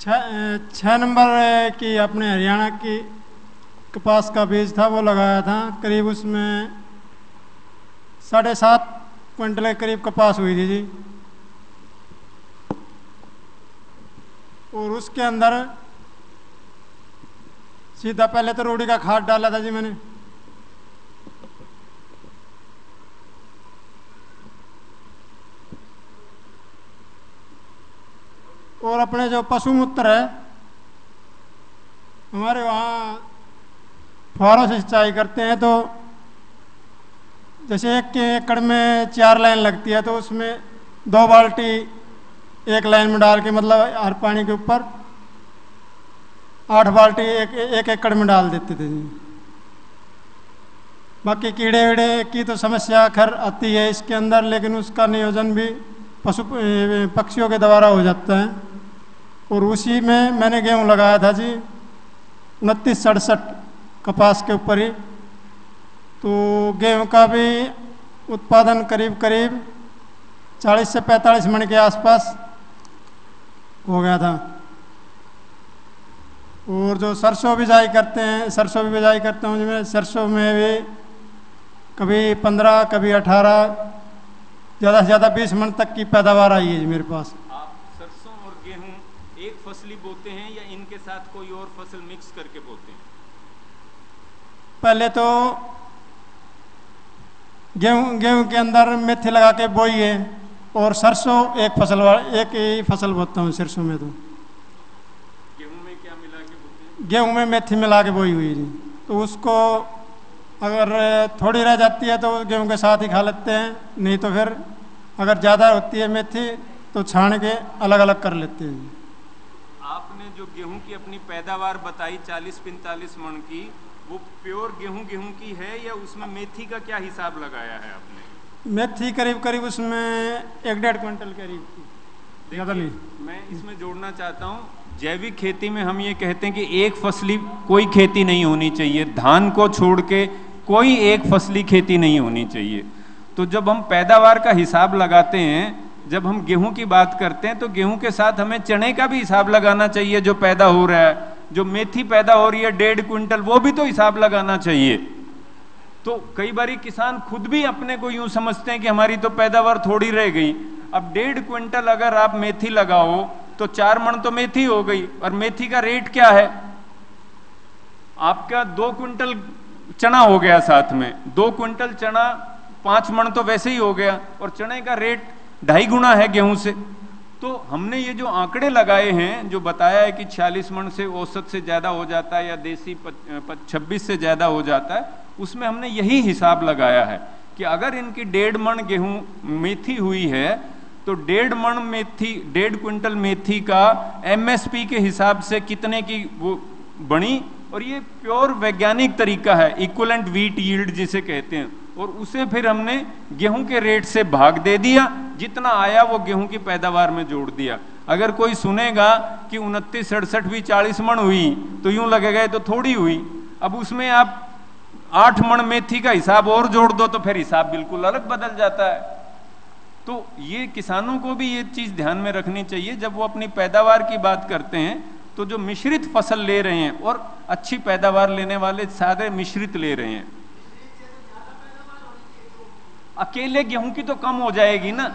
छः नंबर की अपने हरियाणा की कपास का बीज था, वो लगाया था। करीब उसमें साढ़े सात क्विंटल के करीब कपास हुई थी जी। और उसके अंदर सीधा पहले तो रोड़ी का खाद डाला था जी मैंने। और अपने जो पशु मूत्र है, हमारे वहाँ फुहारों से सिंचाई करते हैं तो जैसे एक के एकड़ में चार लाइन लगती है तो उसमें दो बाल्टी एक लाइन में डाल के मतलब हर पानी के ऊपर आठ बाल्टी एक एक एकड़ में डाल देते थे। बाकी कीड़े वीड़े की तो समस्या खैर आती है इसके अंदर, लेकिन उसका नियोजन भी पशु, पक्षियों के द्वारा हो जाता है। और उसी में मैंने गेहूँ लगाया था जी, उनतीस, सड़सठ कपास के ऊपर ही। तो गेहूँ का भी उत्पादन करीब करीब 40 से 45 मन के आसपास हो गया था। और जो सरसों बिजाई करते हैं, सरसों भी बिजाई करता हूँ मैं, सरसों में भी कभी पंद्रह, कभी अठारह, ज़्यादा से ज़्यादा बीस मन तक की पैदावार आई है मेरे पास। आप सरसों और गेहूँ एक फसली बोते हैं या इनके साथ कोई और फ़सल मिक्स करके बोते हैं? पहले तो गेहूँ गेहूँ के अंदर मेथी लगा के बोई है और सरसों एक फ़सल एक ही फ़सल बोता हूँ सरसों में तो। गेहूँ में क्या मिला के बोते हैं? गेहूँ में मेथी मिला के बोई हुई जी तो उसको अगर थोड़ी रह जाती है तो गेहूँ के साथ ही खा लेते हैं नहीं तो फिर अगर ज़्यादा होती है मेथी तो छान के अलग अलग कर लेते हैं। जी गेहूँ की अपनी पैदावार बताई 40-45 मन की वो प्योर गेहूँ गेहूँ की है या उसमें मेथी का क्या हिसाब लगाया है आपने? मेथी करीब करीब उसमें एक डेढ़ क्विंटल करीब थी। ज़्यादा नहीं। मैं इसमें जोड़ना चाहता हूँ जैविक खेती में हम ये कहते हैं कि एक फसली कोई खेती नहीं होनी चाहिए। धान को छोड़ के कोई एक फसली खेती नहीं होनी चाहिए। तो जब हम पैदावार का हिसाब लगाते हैं जब हम गेहूँ की बात करते हैं तो गेहूँ के साथ हमें चने का भी हिसाब लगाना चाहिए जो पैदा हो रहा है। जो मेथी पैदा हो रही है, डेढ़ क्विंटल, वो भी तो हिसाब लगाना चाहिए। तो कई बार किसान खुद भी अपने को यूँ समझते हैं कि हमारी तो पैदावार थोड़ी रह गई। अब डेढ़ क्विंटल अगर आप मेथी लगाओ तो चार मण तो मेथी हो गई। और मेथी का रेट क्या है? आपका दो क्विंटल चना हो गया साथ में। दो क्विंटल चना पाँच मण तो वैसे ही हो गया। और चने का रेट ढाई गुना है गेहूँ से। तो हमने ये जो आंकड़े लगाए हैं, जो बताया है कि 46 मन से औसत से ज़्यादा हो जाता है या देसी छब्बीस से ज़्यादा हो जाता है, उसमें हमने यही हिसाब लगाया है कि अगर इनकी डेढ़ मन गेहूँ मेथी हुई है तो डेढ़ मन मेथी, डेढ़ क्विंटल मेथी का एमएसपी के हिसाब से कितने की वो बनी? और ये प्योर वैज्ञानिक तरीका है इक्वलेंट वीट यील्ड जिसे कहते हैं। और उसे फिर हमने गेहूँ के रेट से भाग दे दिया जितना आया वो गेहूँ की पैदावार में जोड़ दिया। अगर कोई सुनेगा कि उनतीस, सड़सठ भी चालीस मण हुई तो यूँ लगेगा ये तो थोड़ी हुई। अब उसमें आप आठ मण मेथी का हिसाब और जोड़ दो तो फिर हिसाब बिल्कुल अलग बदल जाता है। तो ये किसानों को भी ये चीज़ ध्यान में रखनी चाहिए। जब वो अपनी पैदावार की बात करते हैं तो जो मिश्रित फ़सल ले रहे हैं, और अच्छी पैदावार लेने वाले सारे मिश्रित ले रहे हैं। अकेले गेहूँ की तो कम हो जाएगी ना?